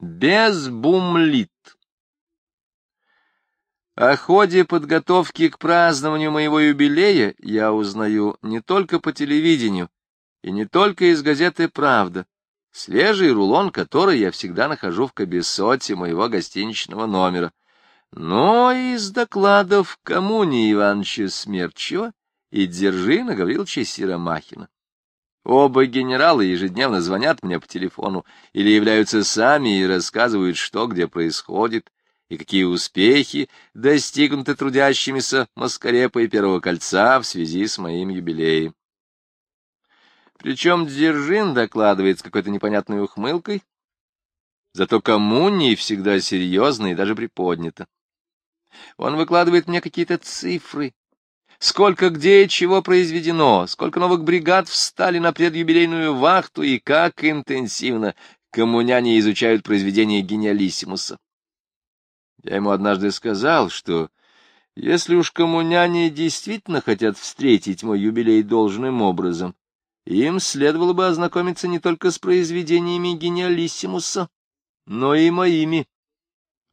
Безбумлит. О ходе подготовки к празднованию моего юбилея я узнаю не только по телевидению и не только из газеты «Правда», свежий рулон который я всегда нахожу в кабесоте моего гостиничного номера, но и из докладов коммуни Ивановича Смерчева и Дзержина Гавриловича Сиромахина. Оба генерала ежедневно звонят мне по телефону или являются сами и рассказывают, что где происходит, и какие успехи достигнуты трудящимися Маскарепа и Первого кольца в связи с моим юбилеем. Причем Дзержин докладывает с какой-то непонятной ухмылкой, зато коммуний всегда серьезно и даже приподнято. Он выкладывает мне какие-то цифры, сколько где чего произведено, сколько новых бригад встали на предюбилейную вахту и как интенсивно коммуняне изучают произведения гениалиссимуса. Я ему однажды сказал, что если уж коммуняне действительно хотят встретить мой юбилей должным образом, им следовало бы ознакомиться не только с произведениями гениалиссимуса, но и моими.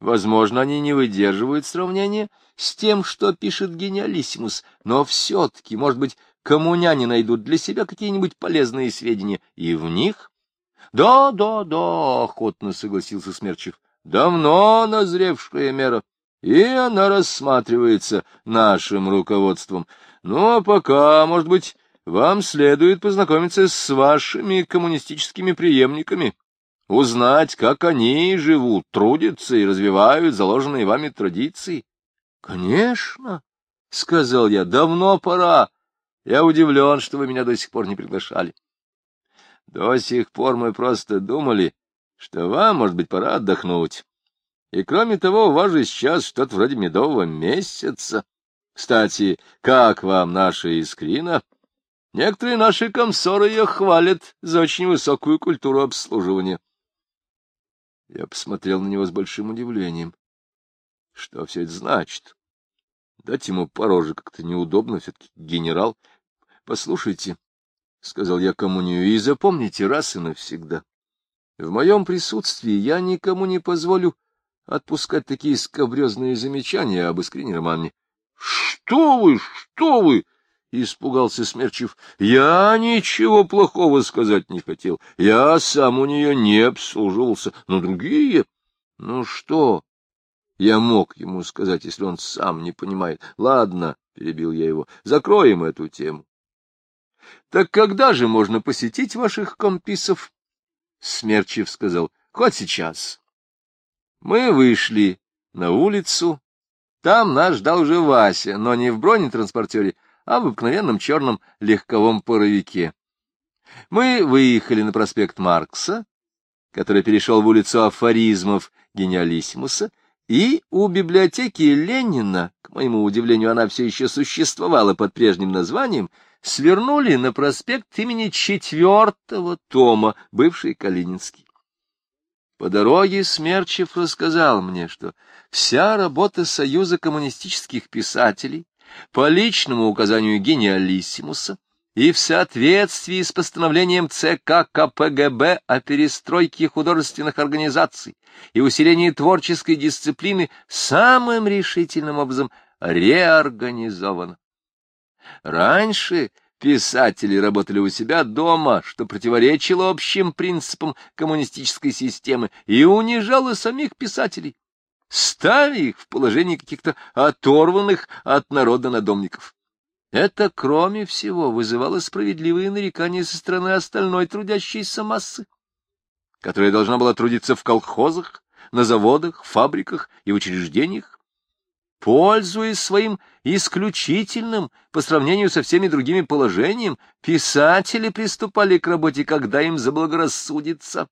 Возможно, они не выдерживают сравнения с тем, что пишет гениалиссимус, но все-таки, может быть, коммуняне найдут для себя какие-нибудь полезные сведения, и в них... Да, да, да, охотно согласился Смерчев. Давно назревшая мера, и она рассматривается нашим руководством. Ну, а пока, может быть, вам следует познакомиться с вашими коммунистическими преемниками, узнать, как они живут, трудятся и развивают заложенные вами традиции. — Конечно, — сказал я, — давно пора. Я удивлен, что вы меня до сих пор не приглашали. До сих пор мы просто думали, что вам, может быть, пора отдохнуть. И кроме того, у вас же сейчас что-то вроде медового месяца. Кстати, как вам наша искрина? Некоторые наши комсоры ее хвалят за очень высокую культуру обслуживания. Я посмотрел на него с большим удивлением. Что все это значит? Дать ему пороже как-то неудобно, все-таки генерал. Послушайте, — сказал я коммунию, — и запомните раз и навсегда. В моем присутствии я никому не позволю отпускать такие скобрезные замечания об Искрине Романне. — Что вы, что вы! — испугался Смерчев. — Я ничего плохого сказать не хотел. Я сам у нее не обслуживался, но другие... — Ну что? Я мог ему сказать, если он сам не понимает. — Ладно, — перебил я его, — закроем эту тему. — Так когда же можно посетить ваших комписов? Смерчев сказал. — Хоть сейчас. Мы вышли на улицу. Там нас ждал уже Вася, но не в бронетранспортере, а в обыкновенном черном легковом паровике. Мы выехали на проспект Маркса, который перешел в улицу афоризмов гениалиссимуса, и у библиотеки Ленина, к моему удивлению, она все еще существовала под прежним названием, свернули на проспект имени четвертого тома, бывший Калининский. По дороге Смерчев рассказал мне, что вся работа Союза коммунистических писателей по личному указанию гениалиссимуса и в соответствии с постановлением ЦК КПГБ о перестройке художественных организаций и усилении творческой дисциплины самым решительным образом реорганизована. Раньше Писатели работали у себя дома, что противоречило общим принципам коммунистической системы и унижало самих писателей, ставя их в положение каких-то оторванных от народа надомников. Это, кроме всего, вызывало справедливые нарекания со стороны остальной трудящейся массы, которая должна была трудиться в колхозах, на заводах, фабриках и учреждениях, Пользуясь своим исключительным по сравнению со всеми другими положением, писатели приступали к работе, когда им заблагорассудится.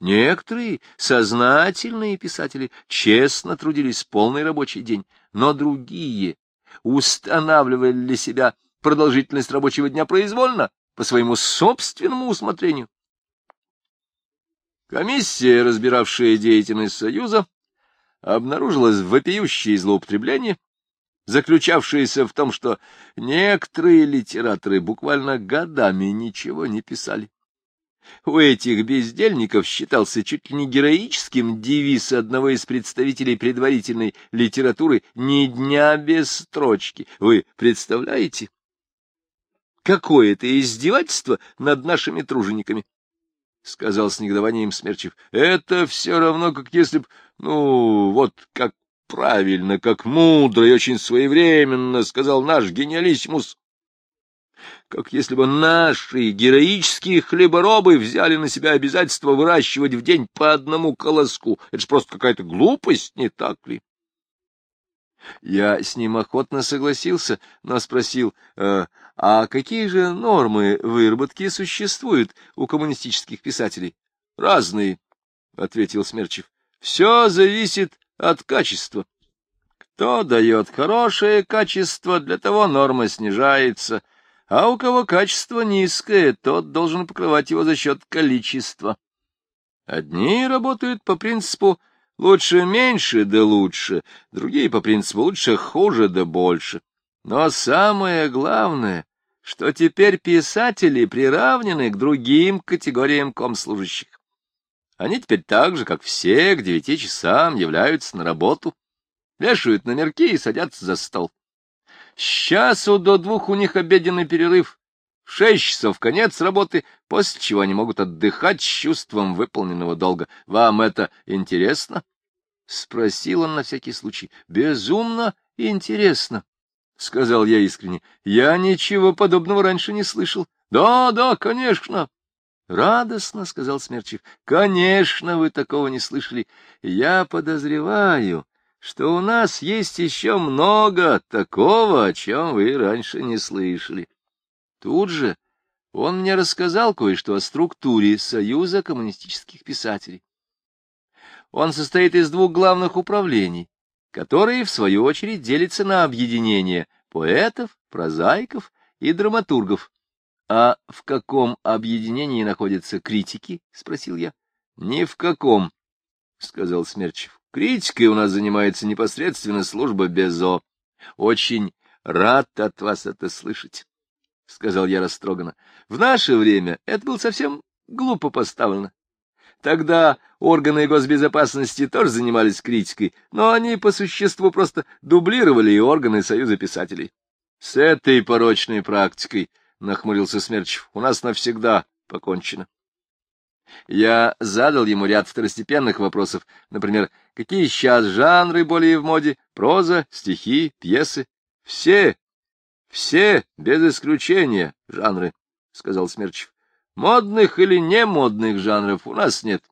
Некоторые сознательные писатели честно трудились полный рабочий день, но другие устанавливали для себя продолжительность рабочего дня произвольно, по своему собственному усмотрению. Комиссия, разбиравшая деятельность Союза, обнаружилось вопиющее злоупотребление, заключавшееся в том, что некоторые литераторы буквально годами ничего не писали. У этих бездельников считался чуть ли не героическим девиз одного из представителей предварительной литературы «Ни дня без строчки». Вы представляете? Какое это издевательство над нашими тружениками! — сказал с негодованием Смерчев. — Это все равно, как если б, ну, вот как правильно, как мудро и очень своевременно, — сказал наш гениалиссимус как если бы наши героические хлеборобы взяли на себя обязательство выращивать в день по одному колоску. Это же просто какая-то глупость, не так ли? Я с ним охотно согласился, но спросил, э, а какие же нормы выработки существуют у коммунистических писателей? — Разные, — ответил Смерчев. — Все зависит от качества. Кто дает хорошее качество, для того норма снижается, а у кого качество низкое, тот должен покрывать его за счет количества. Одни работают по принципу лучше меньше да лучше, другие по принципу лучше хуже да больше. Но самое главное, что теперь писатели приравнены к другим категориям комслужащих. Они теперь так же, как все, к девяти часам являются на работу, вешают номерки и садятся за стол. С часу до двух у них обеденный перерыв. В шесть часов конец работы, после чего они могут отдыхать с чувством выполненного долга. Вам это интересно? — спросил он на всякий случай. — Безумно интересно, — сказал я искренне. — Я ничего подобного раньше не слышал. — Да, да, конечно. — Радостно, — сказал Смерчев. — Конечно, вы такого не слышали. Я подозреваю, что у нас есть еще много такого, о чем вы раньше не слышали. Тут же он мне рассказал кое-что о структуре Союза коммунистических писателей. Он состоит из двух главных управлений, которые, в свою очередь, делятся на объединения поэтов, прозаиков и драматургов. — А в каком объединении находятся критики? — спросил я. — Ни в каком, — сказал Смерчев. Критикой у нас занимается непосредственно служба Безо. Очень рад от вас это слышать, — сказал я растроганно. В наше время это было совсем глупо поставлено. Тогда органы госбезопасности тоже занимались критикой, но они по существу просто дублировали и органы Союза писателей. — С этой порочной практикой, — нахмурился Смерчев, — у нас навсегда покончено. Я задал ему ряд второстепенных вопросов, например, какие сейчас жанры более в моде, проза, стихи, пьесы. Все, все, без исключения, жанры, — сказал Смерчев. Модных или не модных жанров у нас нет.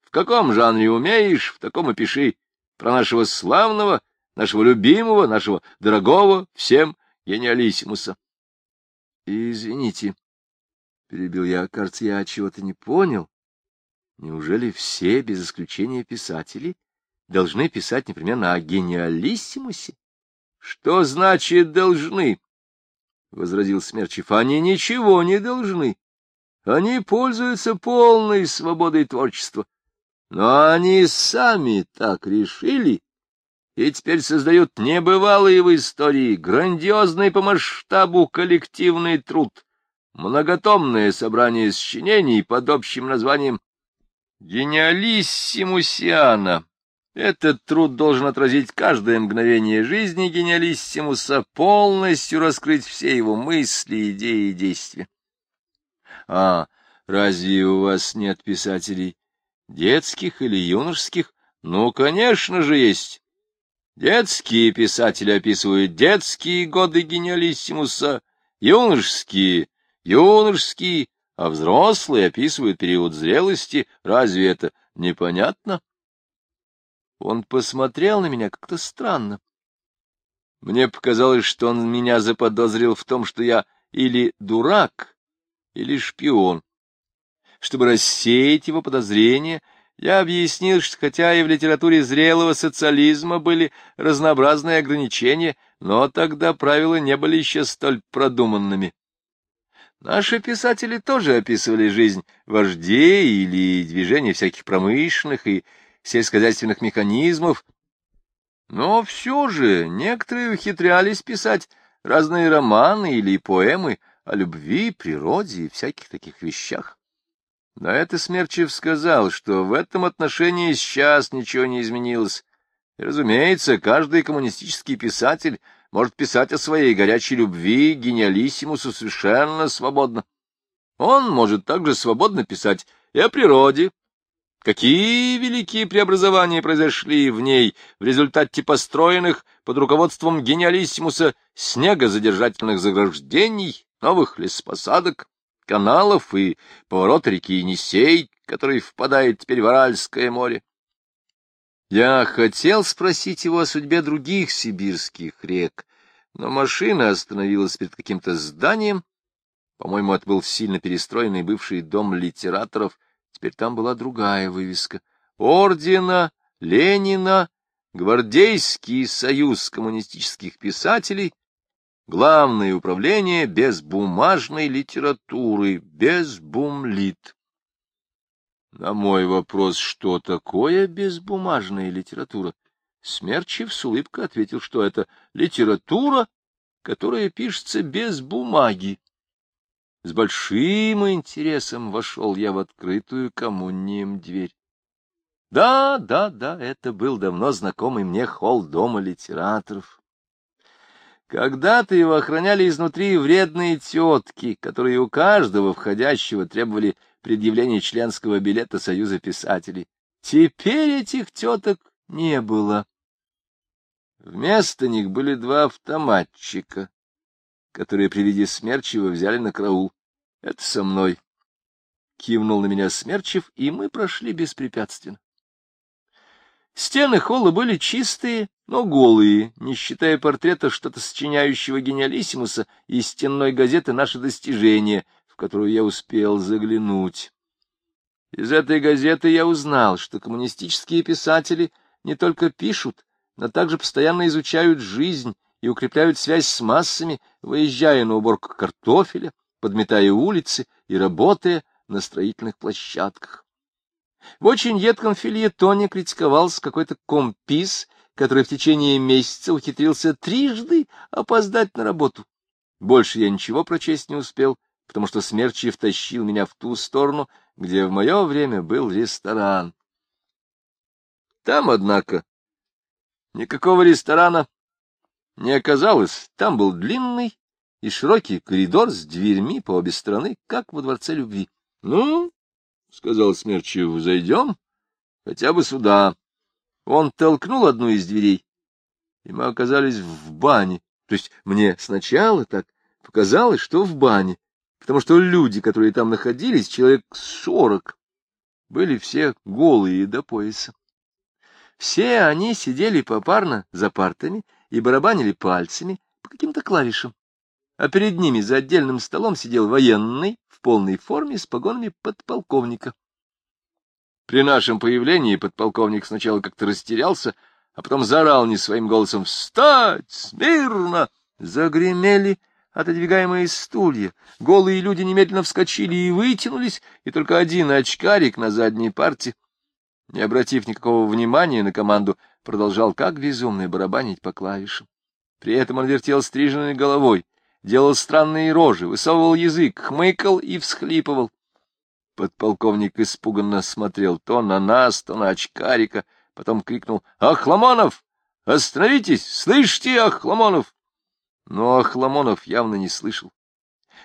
В каком жанре умеешь, в таком и пиши. Про нашего славного, нашего любимого, нашего дорогого всем гениалиссимуса. — Извините, — перебил я, — кажется, я чего-то не понял. Неужели все, без исключения писатели, должны писать непременно о гениалиссимусе? — Что значит «должны»? — возразил Смерчев. — Они ничего не должны. Они пользуются полной свободой творчества. Но они сами так решили и теперь создают небывалый в истории, грандиозный по масштабу коллективный труд, многотомное собрание сочинений под общим названием Гениалиссимусиана. Этот труд должен отразить каждое мгновение жизни гениалиссимуса, полностью раскрыть все его мысли, идеи и действия. А разве у вас нет писателей детских или юношеских? Ну, конечно же, есть. Детские писатели описывают детские годы гениалиссимуса, юношеские — юношеские, а взрослые описывают период зрелости. Разве это непонятно? Он посмотрел на меня как-то странно. Мне показалось, что он меня заподозрил в том, что я или дурак, или шпион. Чтобы рассеять его подозрения, я объяснил, что хотя и в литературе зрелого социализма были разнообразные ограничения, но тогда правила не были еще столь продуманными. Наши писатели тоже описывали жизнь вождей или движение всяких промышленных и сельскохозяйственных механизмов, но все же некоторые ухитрялись писать разные романы или поэмы о любви, природе и всяких таких вещах. На это Смерчев сказал, что в этом отношении сейчас ничего не изменилось. И, разумеется, каждый коммунистический писатель может писать о своей горячей любви гениалиссимусу совершенно свободно. Он может также свободно писать и о природе. Какие великие преобразования произошли в ней в результате построенных под руководством гениалиссимуса снегозадержательных заграждений, новых лесопосадок, каналов и поворот реки Енисей, который впадает теперь в Аральское море. Я хотел спросить его о судьбе других сибирских рек, но машина остановилась перед каким-то зданием. По-моему, это был сильно перестроенный бывший дом литераторов. Теперь там была другая вывеска. Ордена Ленина, Гвардейский союз коммунистических писателей, Главное управление безбумажной литературы, безбумлит. На мой вопрос, что такое безбумажная литература, Смерчев с улыбкой ответил, что это литература, которая пишется без бумаги. С большим интересом вошел я в открытую коммунием дверь. Да, да, да, это был давно знакомый мне холл дома литераторов. Когда-то его охраняли изнутри вредные тетки, которые у каждого входящего требовали предъявления членского билета Союза писателей. Теперь этих теток не было. Вместо них были два автоматчика, которые при виде Смерчева взяли на караул. Это со мной. Кивнул на меня Смерчев, и мы прошли беспрепятственно. Стены холла были чистые, но голые, не считая портрета что-то сочиняющего гениалиссимуса и стенной газеты «Наши достижения», в которую я успел заглянуть. Из этой газеты я узнал, что коммунистические писатели не только пишут, но также постоянно изучают жизнь и укрепляют связь с массами, выезжая на уборку картофеля, подметая улицы и работая на строительных площадках. В очень едком фильетоне критиковался какой-то компис, который в течение месяца ухитрился трижды опоздать на работу. Больше я ничего прочесть не успел, потому что Смерчев тащил меня в ту сторону, где в мое время был ресторан. Там, однако, никакого ресторана не оказалось. Там был длинный и широкий коридор с дверьми по обе стороны, как во Дворце Любви. — Ну, — сказал Смерчев, — зайдем хотя бы сюда. Он толкнул одну из дверей, и мы оказались в бане. То есть мне сначала так показалось, что в бане, потому что люди, которые там находились, человек сорок, были все голые до пояса. Все они сидели попарно за партами и барабанили пальцами по каким-то клавишам, а перед ними за отдельным столом сидел военный, полной форме с погонами подполковника. При нашем появлении подполковник сначала как-то растерялся, а потом заорал не своим голосом «Встать! Смирно!» Загремели отодвигаемые стулья. Голые люди немедленно вскочили и вытянулись, и только один очкарик на задней парте, не обратив никакого внимания на команду, продолжал как безумный барабанить по клавишам. При этом он вертел стриженной головой, делал странные рожи, высовывал язык, хмыкал и всхлипывал. Подполковник испуганно смотрел то на нас, то на очкарика, потом крикнул «Ахламонов! Остановитесь! Слышите, Ахламонов!» Но Ахламонов явно не слышал.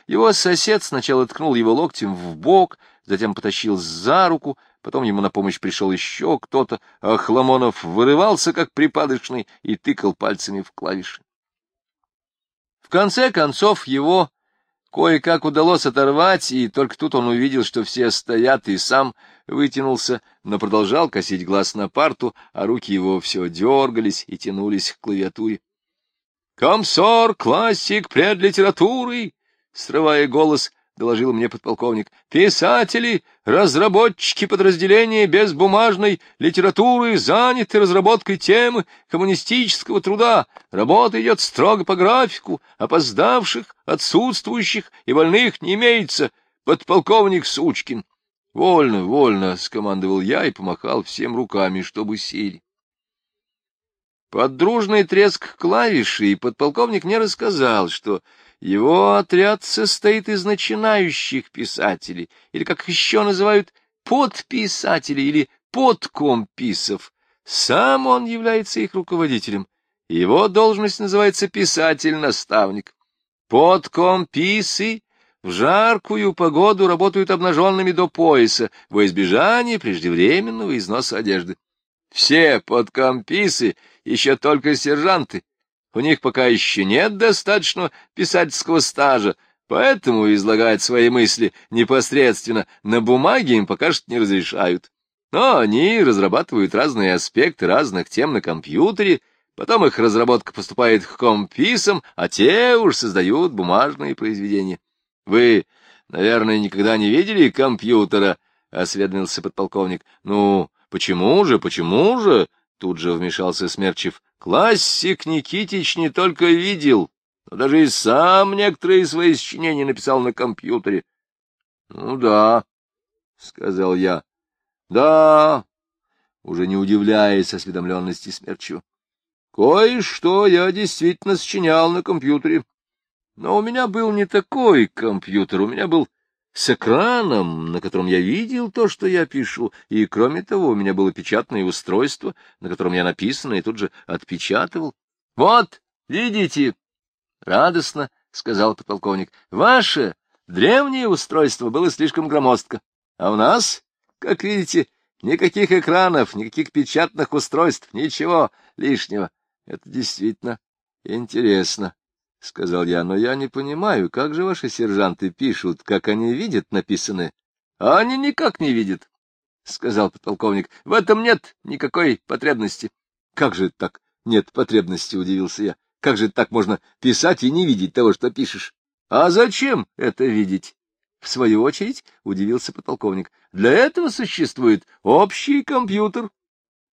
Его сосед сначала ткнул его локтем в бок, затем потащил за руку, потом ему на помощь пришел еще кто-то, а Хламонов вырывался, как припадочный, и тыкал пальцами в клавиши. В конце концов его кое-как удалось оторвать, и только тут он увидел, что все стоят, и сам вытянулся, но продолжал косить глаз на парту, а руки его все дергались и тянулись к клавиатуре. «Комсор, классик пред литературой!» Срывая голос, — доложил мне подполковник, — писатели, разработчики подразделения безбумажной литературы заняты разработкой темы коммунистического труда. Работа идет строго по графику, опоздавших, отсутствующих и больных не имеется. Подполковник Сучкин. — Вольно, вольно, — скомандовал я и помахал всем руками, чтобы сели. Под дружный треск клавиши подполковник мне рассказал, что Его отряд состоит из начинающих писателей, или, как еще называют, подписателей или подкомписов. Сам он является их руководителем. Его должность называется писатель-наставник. Подкомписы в жаркую погоду работают обнаженными до пояса во избежание преждевременного износа одежды. Все подкомписы еще только сержанты, у них пока еще нет достаточно писательского стажа, поэтому излагать свои мысли непосредственно на бумаге им пока что не разрешают. Но они разрабатывают разные аспекты разных тем на компьютере, потом их разработка поступает к комписам, а те уж создают бумажные произведения. Вы, наверное, никогда не видели компьютера? — осведомился подполковник. — Ну, почему же, почему же? — тут же вмешался Смерчев. Классик Никитич не только видел, но даже и сам некоторые свои сочинения написал на компьютере. — Ну да, — сказал я. — Да, уже не удивляясь осведомленности Смерчева. Кое-что я действительно сочинял на компьютере. Но у меня был не такой компьютер, у меня был с экраном, на котором я видел то, что я пишу, и, кроме того, у меня было печатное устройство, на котором я написано и тут же отпечатывал. — Вот, видите, — радостно сказал подполковник, — ваше древнее устройство было слишком громоздко, а у нас, как видите, никаких экранов, никаких печатных устройств, ничего лишнего. Это действительно интересно. — сказал я, — но я не понимаю, как же ваши сержанты пишут, как они видят написанное? — А они никак не видят, — сказал подполковник. — В этом нет никакой потребности. — Как же так нет потребности? — удивился я. — Как же так можно писать и не видеть того, что пишешь? — А зачем это видеть? — В свою очередь удивился подполковник. — Для этого существует общий компьютер,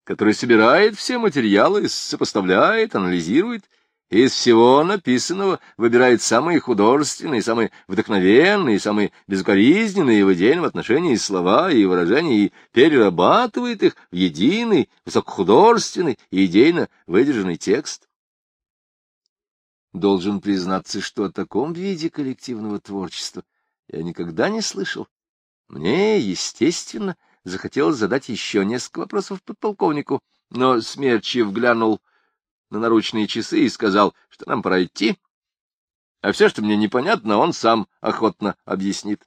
который собирает все материалы, сопоставляет, анализирует из всего написанного выбирает самые художественные, самые вдохновенные, самые безукоризненные в идейном отношении слова и выражения и перерабатывает их в единый, высокохудожественный и идейно выдержанный текст. Должен признаться, что о таком виде коллективного творчества я никогда не слышал. Мне, естественно, захотелось задать еще несколько вопросов подполковнику, но Смерчев глянул на наручные часы и сказал, что нам пора идти. А все, что мне непонятно, он сам охотно объяснит.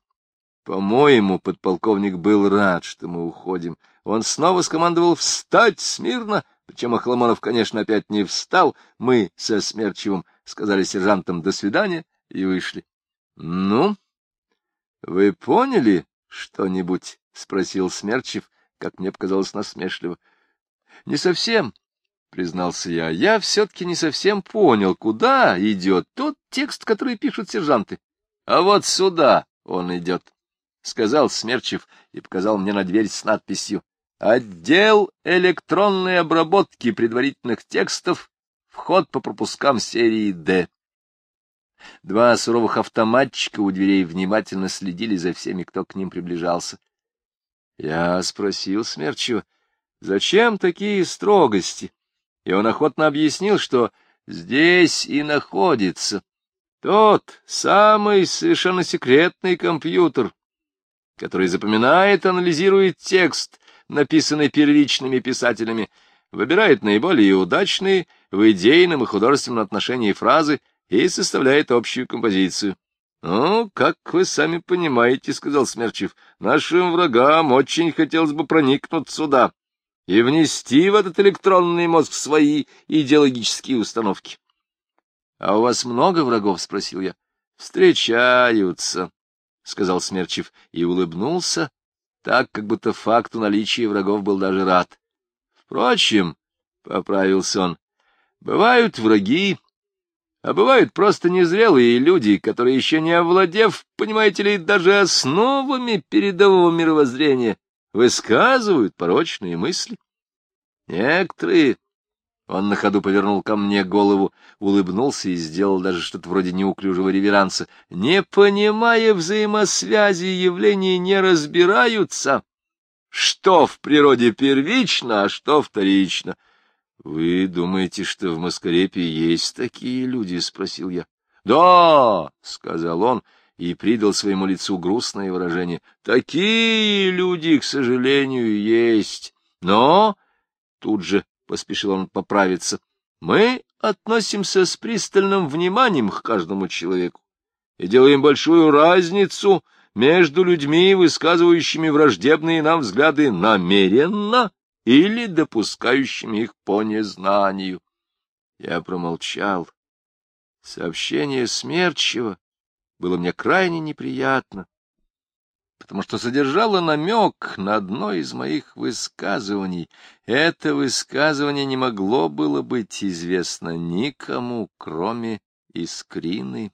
По-моему, подполковник был рад, что мы уходим. Он снова скомандовал «Встать смирно!» Причем Охломонов, конечно, опять не встал. Мы со Смерчевым сказали сержантам «до свидания» и вышли. — Ну, вы поняли что-нибудь? — спросил Смерчев, как мне показалось насмешливо. — Не совсем, признался я, — я все-таки не совсем понял, куда идет тот текст, который пишут сержанты. — А вот сюда он идет, — сказал Смерчев и показал мне на дверь с надписью «Отдел электронной обработки предварительных текстов. Вход по пропускам серии «Д». Два суровых автоматчика у дверей внимательно следили за всеми, кто к ним приближался. Я спросил Смерчева, зачем такие строгости? И он охотно объяснил, что здесь и находится тот самый совершенно секретный компьютер, который запоминает, анализирует текст, написанный первичными писателями, выбирает наиболее удачные в идейном и художественном отношении фразы и составляет общую композицию. — Ну, как вы сами понимаете, — сказал Смерчев, — нашим врагам очень хотелось бы проникнуть сюда и внести в этот электронный мозг свои идеологические установки. — А у вас много врагов? — спросил я. — Встречаются, — сказал Смерчев и улыбнулся, так, как будто факту наличия врагов был даже рад. Впрочем, — поправился он, — бывают враги, а бывают просто незрелые люди, которые, еще не овладев, понимаете ли, даже основами передового мировоззрения, высказывают порочные мысли. Некоторые... Он на ходу повернул ко мне голову, улыбнулся и сделал даже что-то вроде неуклюжего реверанса. Не понимая взаимосвязи явлений, не разбираются, что в природе первично, а что вторично. — Вы думаете, что в Маскарепе есть такие люди? — спросил я. — Да, — сказал он и придал своему лицу грустное выражение. Такие люди, к сожалению, есть. Но, тут же поспешил он поправиться, мы относимся с пристальным вниманием к каждому человеку и делаем большую разницу между людьми, высказывающими враждебные нам взгляды намеренно или допускающими их по незнанию. Я промолчал. Сообщение Смерчева было мне крайне неприятно, потому что содержало намек на одно из моих высказываний. Это высказывание не могло было быть известно никому, кроме Искрины.